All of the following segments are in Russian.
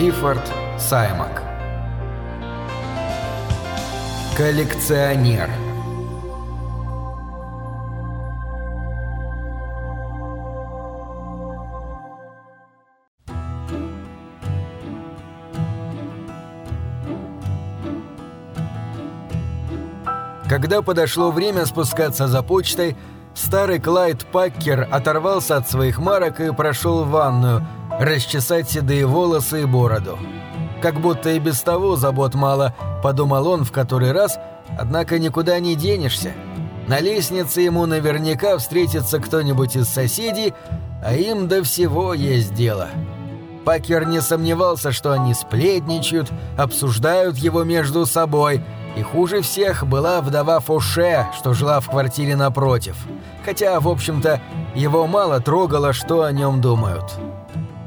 Клиффорд Саймак. Коллекционер. Когда подошло время спускаться за почтой, старый Клайд Паккер оторвался от своих марок и прошел в ванную, расчесать седые волосы и бороду. Как будто и без того забот мало, подумал он в который раз, однако никуда не денешься. На лестнице ему наверняка встретится кто-нибудь из соседей, а им до всего есть дело. Пакер не сомневался, что они сплетничают, обсуждают его между собой – и хуже всех была вдова Фуше, что жила в квартире напротив. Хотя, в общем-то, его мало трогало, что о нем думают.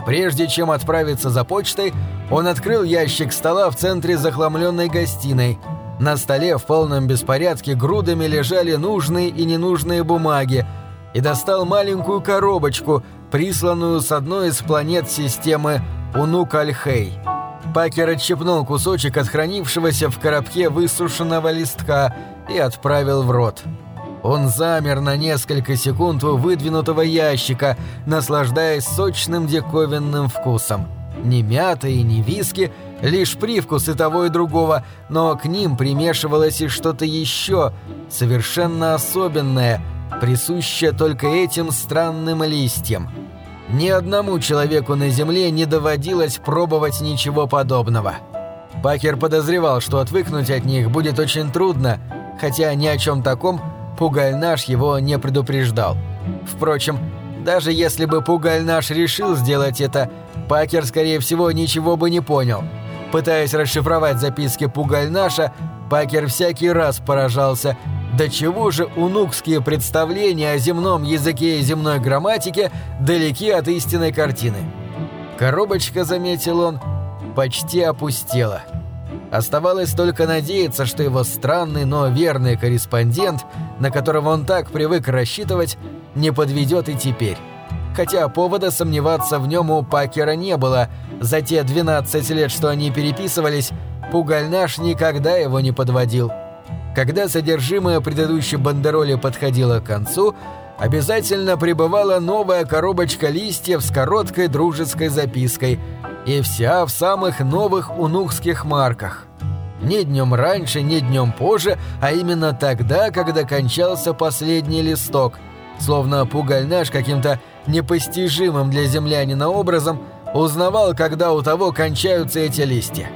Прежде чем отправиться за почтой, он открыл ящик стола в центре захламленной гостиной. На столе в полном беспорядке грудами лежали нужные и ненужные бумаги и достал маленькую коробочку, присланную с одной из планет системы Унук-Альхей. Пакер отщепнул кусочек от хранившегося в коробке высушенного листка и отправил в рот. Он замер на несколько секунд у выдвинутого ящика, наслаждаясь сочным диковинным вкусом. Ни мята и ни виски, лишь привкус и того и другого, но к ним примешивалось и что-то еще, совершенно особенное, присущее только этим странным листьям – ни одному человеку на Земле не доводилось пробовать ничего подобного. Пакер подозревал, что отвыкнуть от них будет очень трудно, хотя ни о чем таком Пугальнаш его не предупреждал. Впрочем, даже если бы Пугальнаш решил сделать это, Пакер, скорее всего, ничего бы не понял. Пытаясь расшифровать записки Пугальнаша, Пакер всякий раз поражался – до чего же унукские представления о земном языке и земной грамматике далеки от истинной картины? Коробочка, заметил он, почти опустела. Оставалось только надеяться, что его странный, но верный корреспондент, на которого он так привык рассчитывать, не подведет и теперь. Хотя повода сомневаться в нем у Пакера не было, за те 12 лет, что они переписывались, Пугальнаш никогда его не подводил. Когда содержимое предыдущей бандероли подходило к концу, обязательно прибывала новая коробочка листьев с короткой дружеской запиской, и вся в самых новых унухских марках. Не днем раньше, не днем позже, а именно тогда, когда кончался последний листок, словно пугальнаш каким-то непостижимым для землянина образом узнавал, когда у того кончаются эти листья.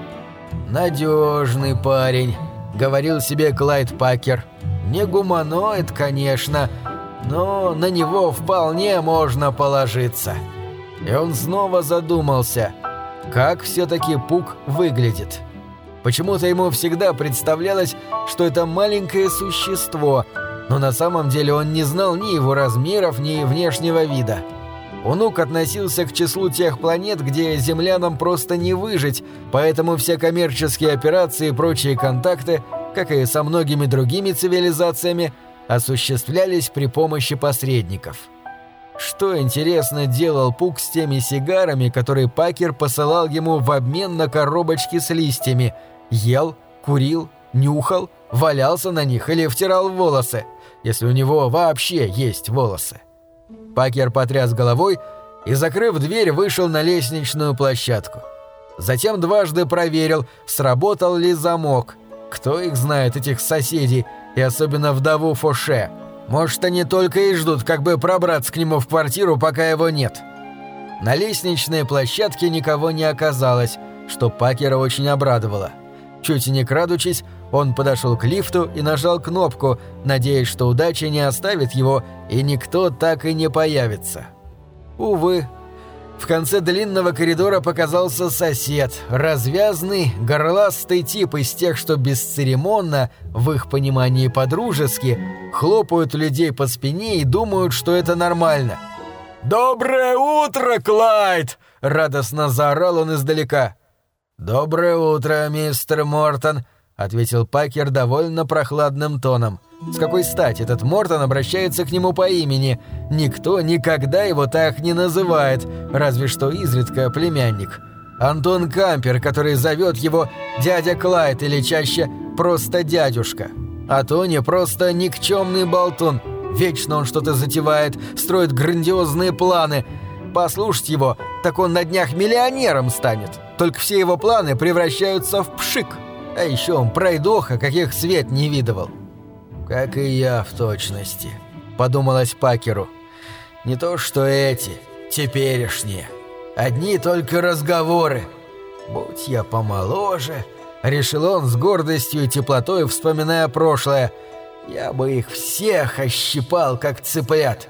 «Надежный парень», говорил себе Клайд Пакер. Не гуманоид, конечно, но на него вполне можно положиться. И он снова задумался, как все-таки Пук выглядит. Почему-то ему всегда представлялось, что это маленькое существо, но на самом деле он не знал ни его размеров, ни внешнего вида. Унук относился к числу тех планет, где землянам просто не выжить, поэтому все коммерческие операции и прочие контакты, как и со многими другими цивилизациями, осуществлялись при помощи посредников. Что, интересно, делал Пук с теми сигарами, которые Пакер посылал ему в обмен на коробочки с листьями? Ел, курил, нюхал, валялся на них или втирал волосы, если у него вообще есть волосы? Пакер потряс головой и, закрыв дверь, вышел на лестничную площадку. Затем дважды проверил, сработал ли замок. Кто их знает, этих соседей, и особенно вдову Фоше. Может, они только и ждут, как бы пробраться к нему в квартиру, пока его нет. На лестничной площадке никого не оказалось, что Пакера очень обрадовало. Чуть не крадучись, он подошел к лифту и нажал кнопку, надеясь, что удача не оставит его и никто так и не появится. Увы. В конце длинного коридора показался сосед, развязный, горластый тип из тех, что бесцеремонно, в их понимании по-дружески, хлопают людей по спине и думают, что это нормально. «Доброе утро, Клайд!» — радостно заорал он издалека. «Доброе утро, мистер Мортон», — ответил Пакер довольно прохладным тоном. «С какой стати этот Мортон обращается к нему по имени? Никто никогда его так не называет, разве что изредка племянник. Антон Кампер, который зовет его дядя Клайд или чаще просто дядюшка. А Тони просто никчемный болтун. Вечно он что-то затевает, строит грандиозные планы. Послушать его, так он на днях миллионером станет. Только все его планы превращаются в пшик. А еще он пройдоха, каких свет не видывал. «Как и я в точности», — подумалось Пакеру. «Не то что эти, теперешние. Одни только разговоры. Будь я помоложе...» Решил он с гордостью и теплотой, вспоминая прошлое. «Я бы их всех ощипал, как цыплят».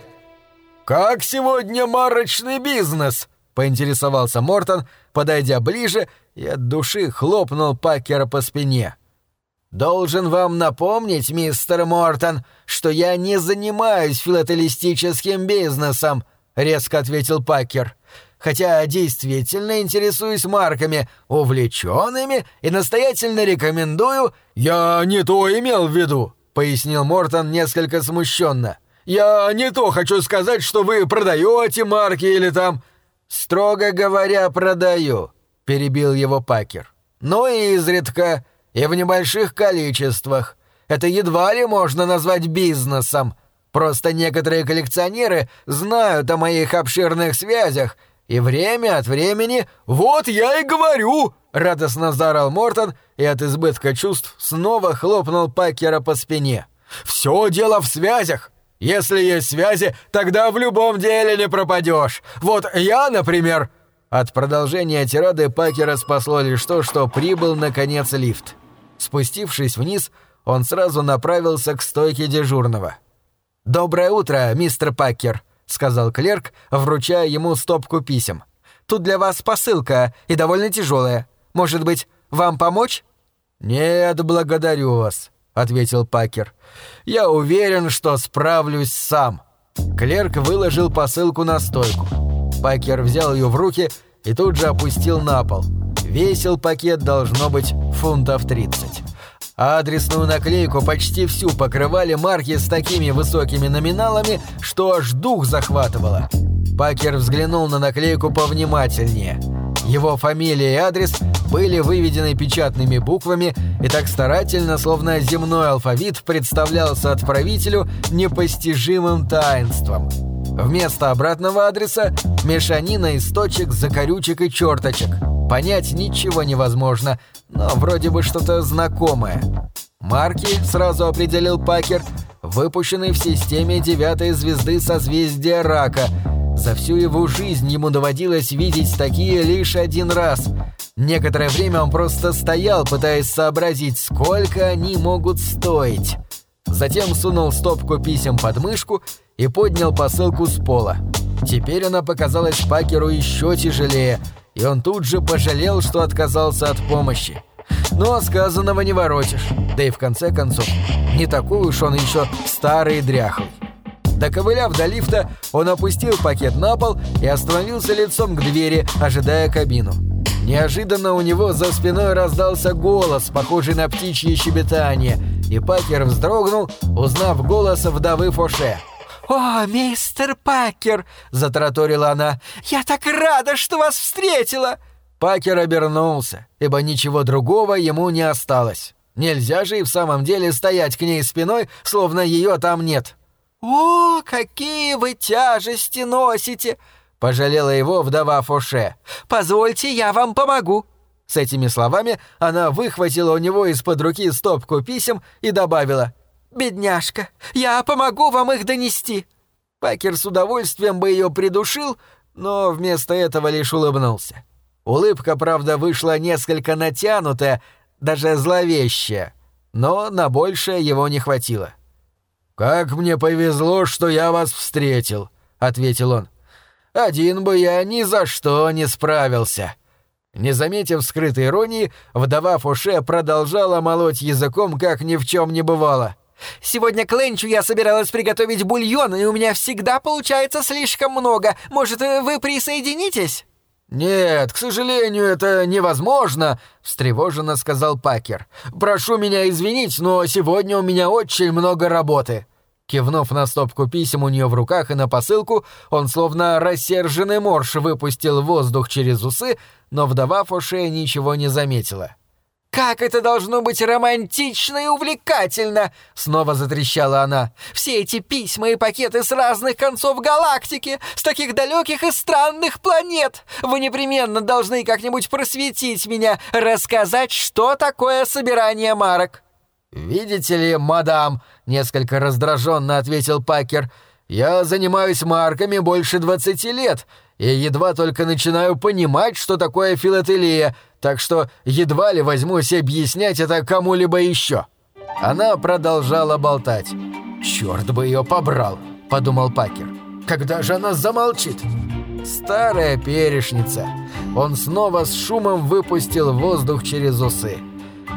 «Как сегодня марочный бизнес?» — поинтересовался Мортон, подойдя ближе и от души хлопнул Пакера по спине. «Должен вам напомнить, мистер Мортон, что я не занимаюсь филателистическим бизнесом», — резко ответил Пакер. «Хотя действительно интересуюсь марками, увлеченными и настоятельно рекомендую...» «Я не то имел в виду», — пояснил Мортон несколько смущенно. «Я не то хочу сказать, что вы продаете марки или там...» «Строго говоря, продаю», — перебил его Пакер. «Ну и изредка, и в небольших количествах. Это едва ли можно назвать бизнесом. Просто некоторые коллекционеры знают о моих обширных связях, и время от времени... Вот я и говорю!» — радостно заорал Мортон и от избытка чувств снова хлопнул Пакера по спине. «Все дело в связях! Если есть связи, тогда в любом деле не пропадешь. Вот я, например...» От продолжения тирады Пакера спасло лишь то, что прибыл, наконец, лифт. Спустившись вниз, он сразу направился к стойке дежурного. «Доброе утро, мистер Пакер», — сказал клерк, вручая ему стопку писем. «Тут для вас посылка, и довольно тяжелая. Может быть, вам помочь?» «Нет, благодарю вас», ответил Пакер. «Я уверен, что справлюсь сам». Клерк выложил посылку на стойку. Пакер взял ее в руки и тут же опустил на пол. Весил пакет должно быть фунтов 30. А адресную наклейку почти всю покрывали марки с такими высокими номиналами, что аж дух захватывало. Пакер взглянул на наклейку повнимательнее – его фамилия и адрес были выведены печатными буквами и так старательно, словно земной алфавит представлялся отправителю непостижимым таинством. Вместо обратного адреса – мешанина из точек, закорючек и черточек. Понять ничего невозможно, но вроде бы что-то знакомое. Марки, сразу определил Пакер, выпущены в системе девятой звезды созвездия Рака – за всю его жизнь ему доводилось видеть такие лишь один раз. Некоторое время он просто стоял, пытаясь сообразить, сколько они могут стоить. Затем сунул стопку писем под мышку и поднял посылку с пола. Теперь она показалась Пакеру еще тяжелее, и он тут же пожалел, что отказался от помощи. Но сказанного не воротишь, да и в конце концов, не такой уж он еще старый и дряхлый. Доковыляв до лифта, он опустил пакет на пол и остановился лицом к двери, ожидая кабину. Неожиданно у него за спиной раздался голос, похожий на птичье щебетание, и Пакер вздрогнул, узнав голос вдовы Фоше. «О, мистер Пакер!» — затраторила она. «Я так рада, что вас встретила!» Пакер обернулся, ибо ничего другого ему не осталось. Нельзя же и в самом деле стоять к ней спиной, словно ее там нет. «О, какие вы тяжести носите!» — пожалела его вдова Фоше. «Позвольте, я вам помогу!» С этими словами она выхватила у него из-под руки стопку писем и добавила «Бедняжка, я помогу вам их донести!» Пакер с удовольствием бы ее придушил, но вместо этого лишь улыбнулся. Улыбка, правда, вышла несколько натянутая, даже зловещая, но на большее его не хватило. «Как мне повезло, что я вас встретил», — ответил он. «Один бы я ни за что не справился». Не заметив скрытой иронии, вдова Фуше продолжала молоть языком, как ни в чем не бывало. «Сегодня к ленчу я собиралась приготовить бульон, и у меня всегда получается слишком много. Может, вы присоединитесь?» «Нет, к сожалению, это невозможно», — встревоженно сказал Пакер. «Прошу меня извинить, но сегодня у меня очень много работы». Кивнув на стопку писем у нее в руках и на посылку, он словно рассерженный морж выпустил воздух через усы, но вдова Фоше ничего не заметила. «Как это должно быть романтично и увлекательно!» — снова затрещала она. «Все эти письма и пакеты с разных концов галактики, с таких далеких и странных планет! Вы непременно должны как-нибудь просветить меня, рассказать, что такое собирание марок!» «Видите ли, мадам», — несколько раздраженно ответил Пакер, — «я занимаюсь марками больше двадцати лет и едва только начинаю понимать, что такое филателия, так что едва ли возьмусь объяснять это кому-либо еще». Она продолжала болтать. «Черт бы ее побрал», — подумал Пакер. «Когда же она замолчит?» Старая перешница. Он снова с шумом выпустил воздух через усы.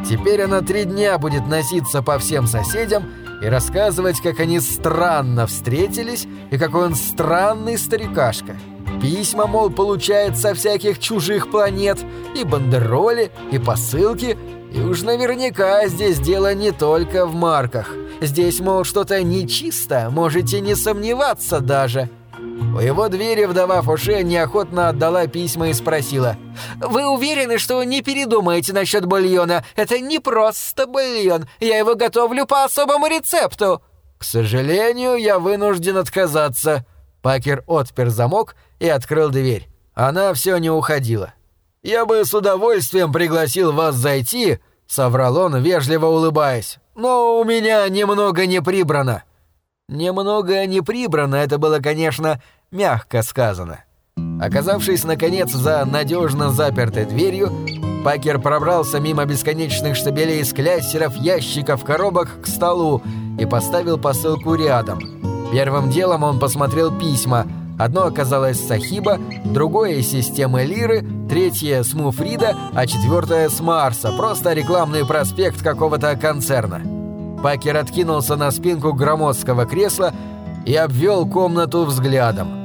Теперь она три дня будет носиться по всем соседям и рассказывать, как они странно встретились и какой он странный старикашка. Письма, мол, получает со всяких чужих планет, и бандероли, и посылки, и уж наверняка здесь дело не только в марках. Здесь, мол, что-то нечисто, можете не сомневаться даже. У его двери вдова Фоше неохотно отдала письма и спросила. «Вы уверены, что не передумаете насчет бульона? Это не просто бульон. Я его готовлю по особому рецепту». «К сожалению, я вынужден отказаться». Пакер отпер замок и открыл дверь. Она все не уходила. «Я бы с удовольствием пригласил вас зайти», — соврал он, вежливо улыбаясь. «Но у меня немного не прибрано». Немного не прибрано, это было, конечно, мягко сказано. Оказавшись, наконец, за надежно запертой дверью, Пакер пробрался мимо бесконечных штабелей скляссеров, ящиков, коробок к столу и поставил посылку рядом. Первым делом он посмотрел письма. Одно оказалось Сахиба, другое из системы Лиры, третье с Муфрида, а четвертое с Марса, просто рекламный проспект какого-то концерна. Пакер откинулся на спинку громоздкого кресла и обвел комнату взглядом.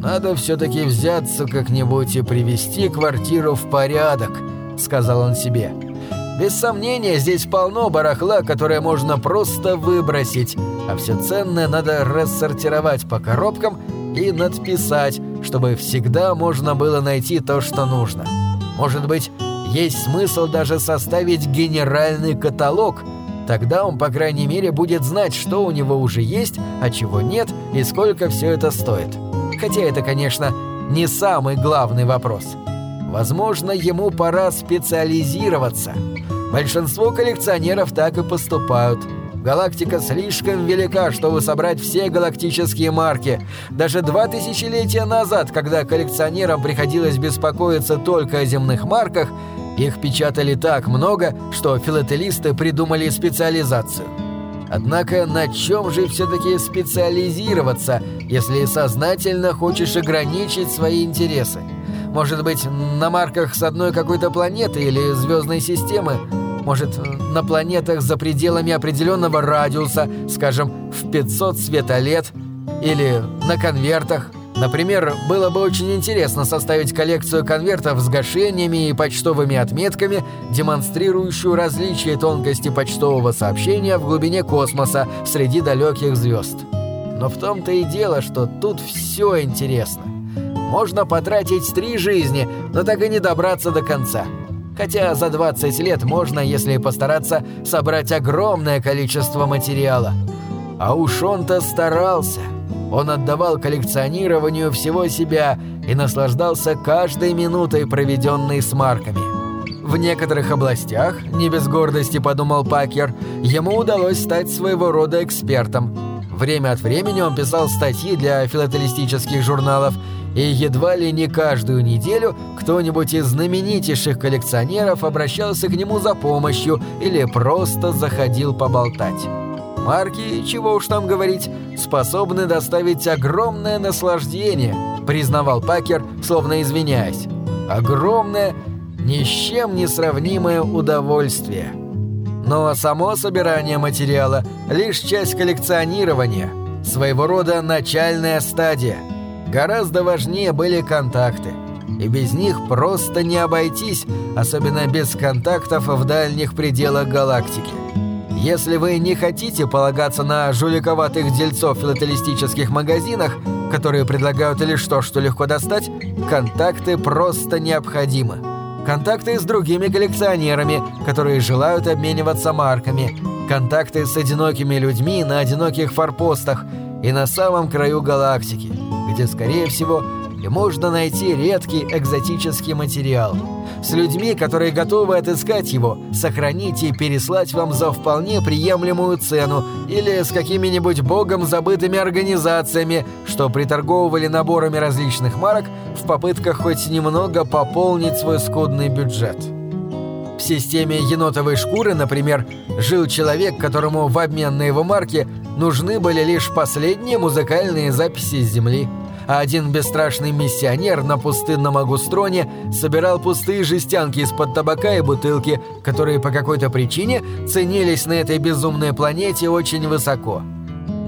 «Надо все-таки взяться как-нибудь и привести квартиру в порядок», — сказал он себе. «Без сомнения, здесь полно барахла, которое можно просто выбросить, а все ценное надо рассортировать по коробкам и надписать, чтобы всегда можно было найти то, что нужно. Может быть, есть смысл даже составить генеральный каталог — Тогда он, по крайней мере, будет знать, что у него уже есть, а чего нет и сколько все это стоит. Хотя это, конечно, не самый главный вопрос. Возможно, ему пора специализироваться. Большинство коллекционеров так и поступают. Галактика слишком велика, чтобы собрать все галактические марки. Даже два тысячелетия назад, когда коллекционерам приходилось беспокоиться только о земных марках, их печатали так много, что филателисты придумали специализацию. Однако на чем же все-таки специализироваться, если сознательно хочешь ограничить свои интересы? Может быть, на марках с одной какой-то планеты или звездной системы? Может, на планетах за пределами определенного радиуса, скажем, в 500 светолет? Или на конвертах? Например, было бы очень интересно составить коллекцию конвертов с гашениями и почтовыми отметками, демонстрирующую различие тонкости почтового сообщения в глубине космоса среди далеких звезд. Но в том-то и дело, что тут все интересно. Можно потратить три жизни, но так и не добраться до конца. Хотя за 20 лет можно, если постараться, собрать огромное количество материала. А уж он-то старался – он отдавал коллекционированию всего себя и наслаждался каждой минутой, проведенной с марками. В некоторых областях, не без гордости подумал Пакер, ему удалось стать своего рода экспертом. Время от времени он писал статьи для филателистических журналов, и едва ли не каждую неделю кто-нибудь из знаменитейших коллекционеров обращался к нему за помощью или просто заходил поболтать. Марки, чего уж там говорить, способны доставить огромное наслаждение, признавал Пакер, словно извиняясь. Огромное, ни с чем не сравнимое удовольствие. Но само собирание материала – лишь часть коллекционирования, своего рода начальная стадия. Гораздо важнее были контакты. И без них просто не обойтись, особенно без контактов в дальних пределах галактики. Если вы не хотите полагаться на жуликоватых дельцов в филателистических магазинах, которые предлагают лишь то, что легко достать, контакты просто необходимы. Контакты с другими коллекционерами, которые желают обмениваться марками. Контакты с одинокими людьми на одиноких форпостах и на самом краю галактики, где, скорее всего, и можно найти редкий экзотический материал. С людьми, которые готовы отыскать его, сохранить и переслать вам за вполне приемлемую цену, или с какими-нибудь богом забытыми организациями, что приторговывали наборами различных марок в попытках хоть немного пополнить свой скудный бюджет. В системе енотовой шкуры, например, жил человек, которому в обмен на его марки нужны были лишь последние музыкальные записи с Земли – а один бесстрашный миссионер на пустынном Агустроне собирал пустые жестянки из-под табака и бутылки, которые по какой-то причине ценились на этой безумной планете очень высоко.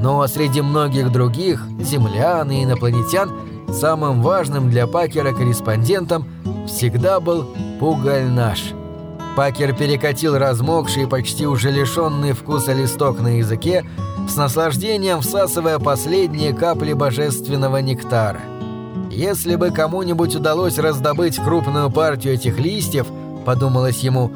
Но среди многих других, землян и инопланетян, самым важным для Пакера корреспондентом всегда был Пугаль наш. Пакер перекатил размокший, почти уже лишенный вкуса листок на языке, с наслаждением всасывая последние капли божественного нектара. Если бы кому-нибудь удалось раздобыть крупную партию этих листьев, подумалось ему,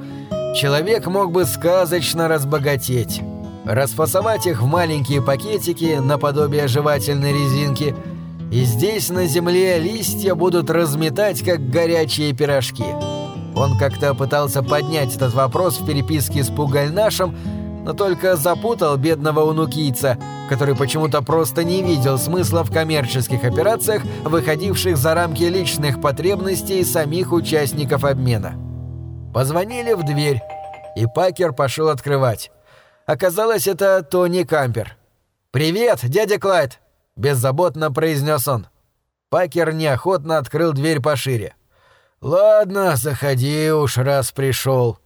человек мог бы сказочно разбогатеть. Расфасовать их в маленькие пакетики наподобие жевательной резинки, и здесь на земле листья будут разметать, как горячие пирожки. Он как-то пытался поднять этот вопрос в переписке с Пугальнашем, но только запутал бедного унукийца, который почему-то просто не видел смысла в коммерческих операциях, выходивших за рамки личных потребностей самих участников обмена. Позвонили в дверь, и Пакер пошел открывать. Оказалось, это Тони Кампер. «Привет, дядя Клайд!» – беззаботно произнес он. Пакер неохотно открыл дверь пошире. «Ладно, заходи уж, раз пришел»,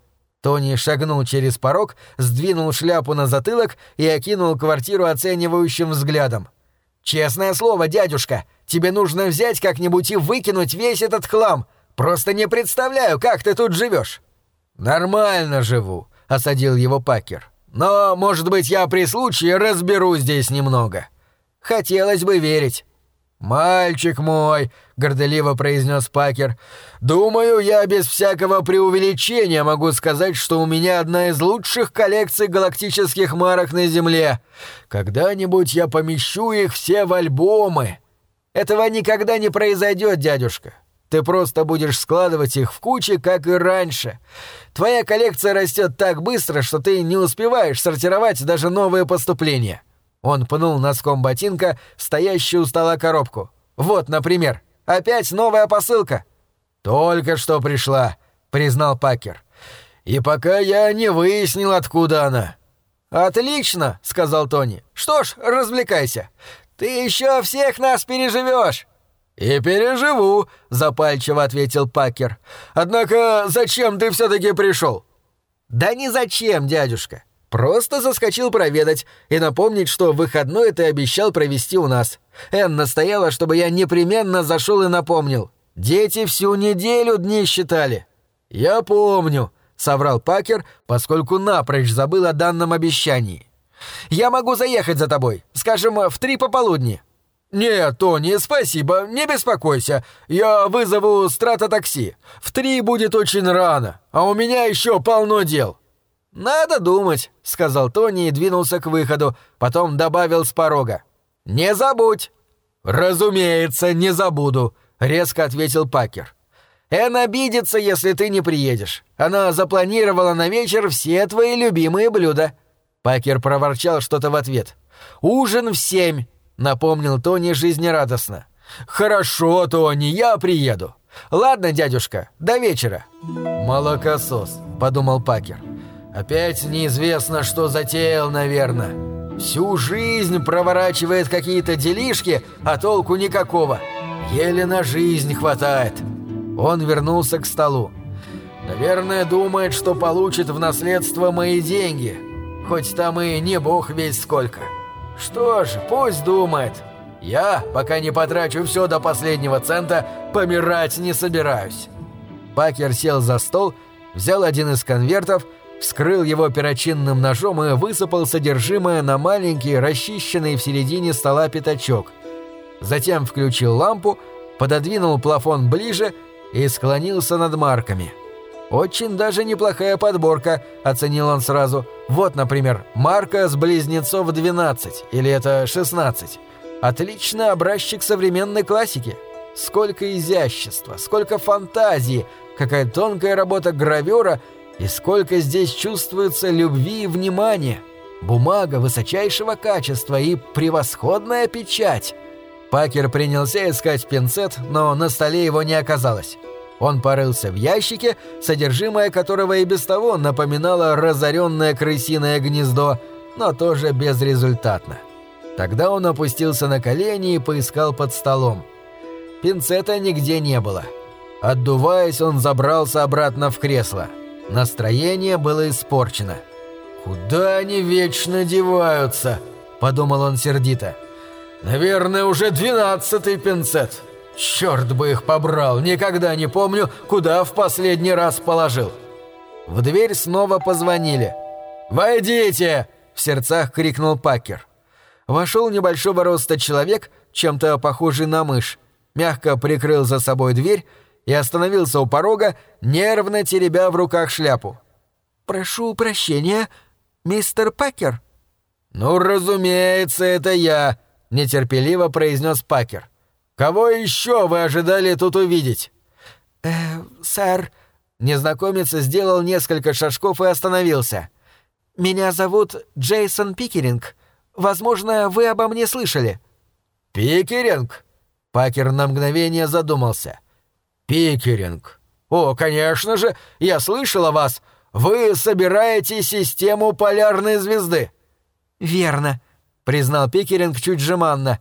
Тони шагнул через порог, сдвинул шляпу на затылок и окинул квартиру оценивающим взглядом. «Честное слово, дядюшка, тебе нужно взять как-нибудь и выкинуть весь этот хлам. Просто не представляю, как ты тут живешь. «Нормально живу», — осадил его Пакер. «Но, может быть, я при случае разберу здесь немного. Хотелось бы верить». «Мальчик мой», — горделиво произнес Пакер, — «думаю, я без всякого преувеличения могу сказать, что у меня одна из лучших коллекций галактических марок на Земле. Когда-нибудь я помещу их все в альбомы». «Этого никогда не произойдет, дядюшка. Ты просто будешь складывать их в кучи, как и раньше. Твоя коллекция растет так быстро, что ты не успеваешь сортировать даже новые поступления». Он пнул носком ботинка стоящую у стола коробку. «Вот, например, опять новая посылка». «Только что пришла», — признал Пакер. «И пока я не выяснил, откуда она». «Отлично», — сказал Тони. «Что ж, развлекайся. Ты еще всех нас переживешь». «И переживу», — запальчиво ответил Пакер. «Однако зачем ты все-таки пришел?» «Да ни зачем, дядюшка. Просто заскочил проведать и напомнить, что выходной ты обещал провести у нас. Энн настояла, чтобы я непременно зашел и напомнил. Дети всю неделю дни считали. Я помню, соврал Пакер, поскольку напрочь забыл о данном обещании. Я могу заехать за тобой, скажем, в три пополудни. «Нет, Тони, спасибо, не беспокойся. Я вызову стратотакси. В три будет очень рано, а у меня еще полно дел». «Надо думать», — сказал Тони и двинулся к выходу, потом добавил с порога. «Не забудь!» «Разумеется, не забуду», — резко ответил Пакер. «Эн обидится, если ты не приедешь. Она запланировала на вечер все твои любимые блюда». Пакер проворчал что-то в ответ. «Ужин в семь», — напомнил Тони жизнерадостно. «Хорошо, Тони, я приеду. Ладно, дядюшка, до вечера». «Молокосос», — подумал Пакер. Опять неизвестно, что затеял, наверное. Всю жизнь проворачивает какие-то делишки, а толку никакого. Еле на жизнь хватает. Он вернулся к столу. Наверное, думает, что получит в наследство мои деньги. Хоть там и не бог весь сколько. Что ж, пусть думает. Я, пока не потрачу все до последнего цента, помирать не собираюсь. Пакер сел за стол, взял один из конвертов вскрыл его перочинным ножом и высыпал содержимое на маленький, расчищенный в середине стола пятачок. Затем включил лампу, пододвинул плафон ближе и склонился над марками. «Очень даже неплохая подборка», — оценил он сразу. «Вот, например, марка с близнецов 12, или это 16. Отличный образчик современной классики. Сколько изящества, сколько фантазии, какая тонкая работа гравера и сколько здесь чувствуется любви и внимания. Бумага высочайшего качества и превосходная печать». Пакер принялся искать пинцет, но на столе его не оказалось. Он порылся в ящике, содержимое которого и без того напоминало разоренное крысиное гнездо, но тоже безрезультатно. Тогда он опустился на колени и поискал под столом. Пинцета нигде не было. Отдуваясь, он забрался обратно в кресло. Настроение было испорчено. «Куда они вечно деваются?» – подумал он сердито. «Наверное, уже двенадцатый пинцет. Черт бы их побрал, никогда не помню, куда в последний раз положил». В дверь снова позвонили. «Войдите!» – в сердцах крикнул Пакер. Вошел небольшого роста человек, чем-то похожий на мышь, мягко прикрыл за собой дверь и остановился у порога, нервно теребя в руках шляпу. «Прошу прощения, мистер Пакер?» «Ну, разумеется, это я», — нетерпеливо произнес Пакер. «Кого еще вы ожидали тут увидеть?» «Э, сэр...» Незнакомец сделал несколько шажков и остановился. «Меня зовут Джейсон Пикеринг. Возможно, вы обо мне слышали». «Пикеринг?» Пакер на мгновение задумался. «Пикеринг. О, конечно же, я слышал о вас. Вы собираете систему полярной звезды». «Верно», — признал Пикеринг чуть жеманно.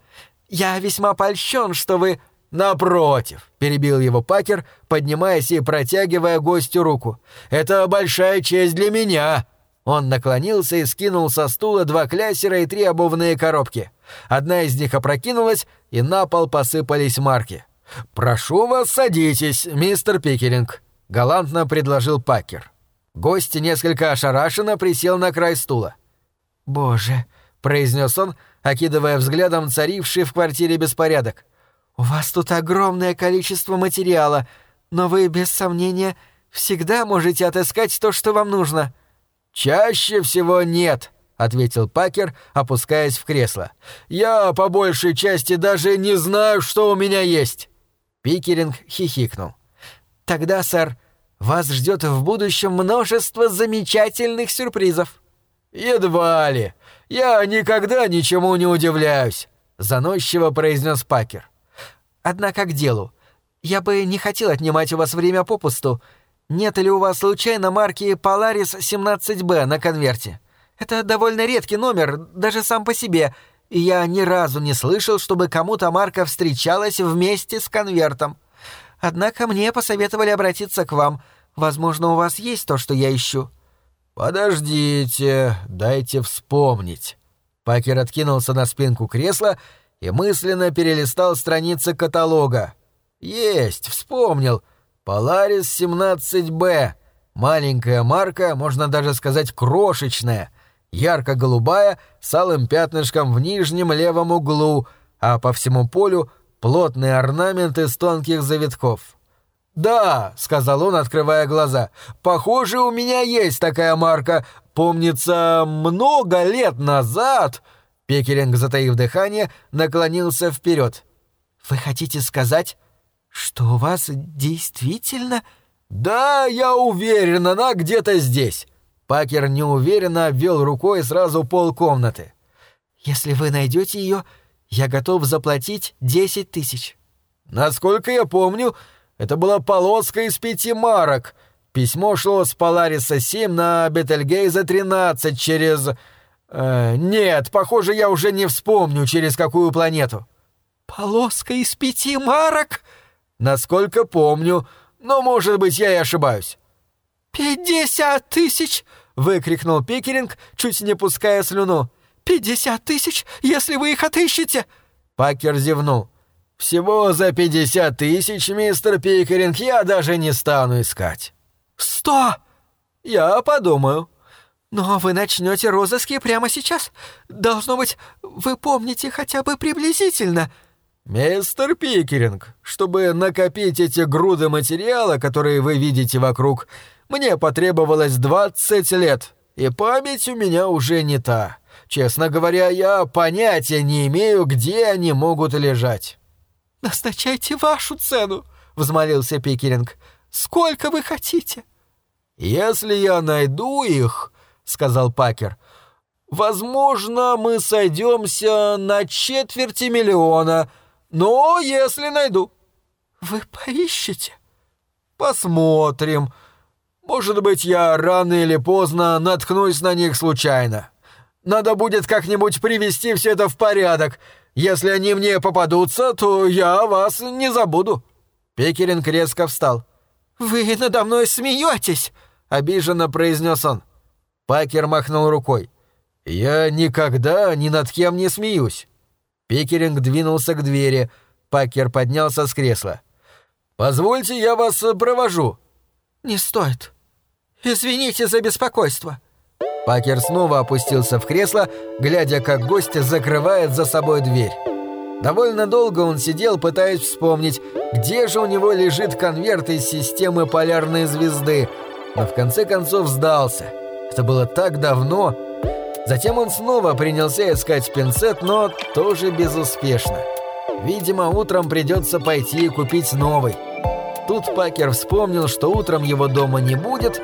«Я весьма польщен, что вы...» «Напротив», — перебил его Пакер, поднимаясь и протягивая гостю руку. «Это большая честь для меня». Он наклонился и скинул со стула два клясера и три обувные коробки. Одна из них опрокинулась, и на пол посыпались марки. «Прошу вас, садитесь, мистер Пикеринг», — галантно предложил Пакер. Гость несколько ошарашенно присел на край стула. «Боже», — произнес он, окидывая взглядом царивший в квартире беспорядок. «У вас тут огромное количество материала, но вы, без сомнения, всегда можете отыскать то, что вам нужно». «Чаще всего нет», — ответил Пакер, опускаясь в кресло. «Я, по большей части, даже не знаю, что у меня есть». Пикеринг хихикнул. «Тогда, сэр, вас ждет в будущем множество замечательных сюрпризов». «Едва ли. Я никогда ничему не удивляюсь», — заносчиво произнес Пакер. «Однако к делу. Я бы не хотел отнимать у вас время попусту. Нет ли у вас случайно марки Polaris 17B на конверте? Это довольно редкий номер, даже сам по себе, и я ни разу не слышал, чтобы кому-то марка встречалась вместе с конвертом. Однако мне посоветовали обратиться к вам. Возможно, у вас есть то, что я ищу». «Подождите, дайте вспомнить». Пакер откинулся на спинку кресла и мысленно перелистал страницы каталога. «Есть, вспомнил. Polaris 17B. Маленькая марка, можно даже сказать крошечная, ярко-голубая, с алым пятнышком в нижнем левом углу, а по всему полю плотный орнамент из тонких завитков. «Да», — сказал он, открывая глаза, — «похоже, у меня есть такая марка. Помнится, много лет назад...» Пекеринг, затаив дыхание, наклонился вперед. «Вы хотите сказать, что у вас действительно...» «Да, я уверен, она где-то здесь». Пакер неуверенно обвел рукой сразу полкомнаты. «Если вы найдете ее, я готов заплатить десять тысяч». «Насколько я помню, это была полоска из пяти марок. Письмо шло с Полариса 7 на Бетельгейза 13 через... Э, нет, похоже, я уже не вспомню, через какую планету». «Полоска из пяти марок?» «Насколько помню, но, может быть, я и ошибаюсь». «Пятьдесят тысяч!» — выкрикнул Пикеринг, чуть не пуская слюну. «Пятьдесят тысяч, если вы их отыщете!» Пакер зевнул. «Всего за пятьдесят тысяч, мистер Пикеринг, я даже не стану искать». «Сто!» Я подумаю». «Но вы начнете розыски прямо сейчас. Должно быть, вы помните хотя бы приблизительно». «Мистер Пикеринг, чтобы накопить эти груды материала, которые вы видите вокруг, мне потребовалось 20 лет, и память у меня уже не та. Честно говоря, я понятия не имею, где они могут лежать». «Назначайте вашу цену», — взмолился Пикеринг. «Сколько вы хотите?» «Если я найду их», — сказал Пакер, — «возможно, мы сойдемся на четверти миллиона, но если найду». «Вы поищете?» «Посмотрим. Может быть, я рано или поздно наткнусь на них случайно. Надо будет как-нибудь привести все это в порядок. Если они мне попадутся, то я вас не забуду». Пекеринг резко встал. «Вы надо мной смеетесь!» — обиженно произнес он. Пакер махнул рукой. «Я никогда ни над кем не смеюсь». Пикеринг двинулся к двери. Пакер поднялся с кресла. «Позвольте, я вас провожу». «Не стоит. Извините за беспокойство». Пакер снова опустился в кресло, глядя, как гость закрывает за собой дверь. Довольно долго он сидел, пытаясь вспомнить, где же у него лежит конверт из системы полярной звезды, но в конце концов сдался. Это было так давно. Затем он снова принялся искать пинцет, но тоже безуспешно. Видимо, утром придется пойти и купить новый. Тут Пакер вспомнил, что утром его дома не будет,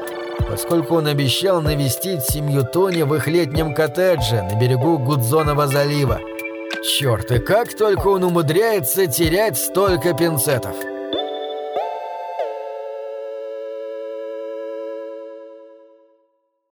поскольку он обещал навестить семью Тони в их летнем коттедже на берегу Гудзонова залива. Черт, и как только он умудряется терять столько пинцетов!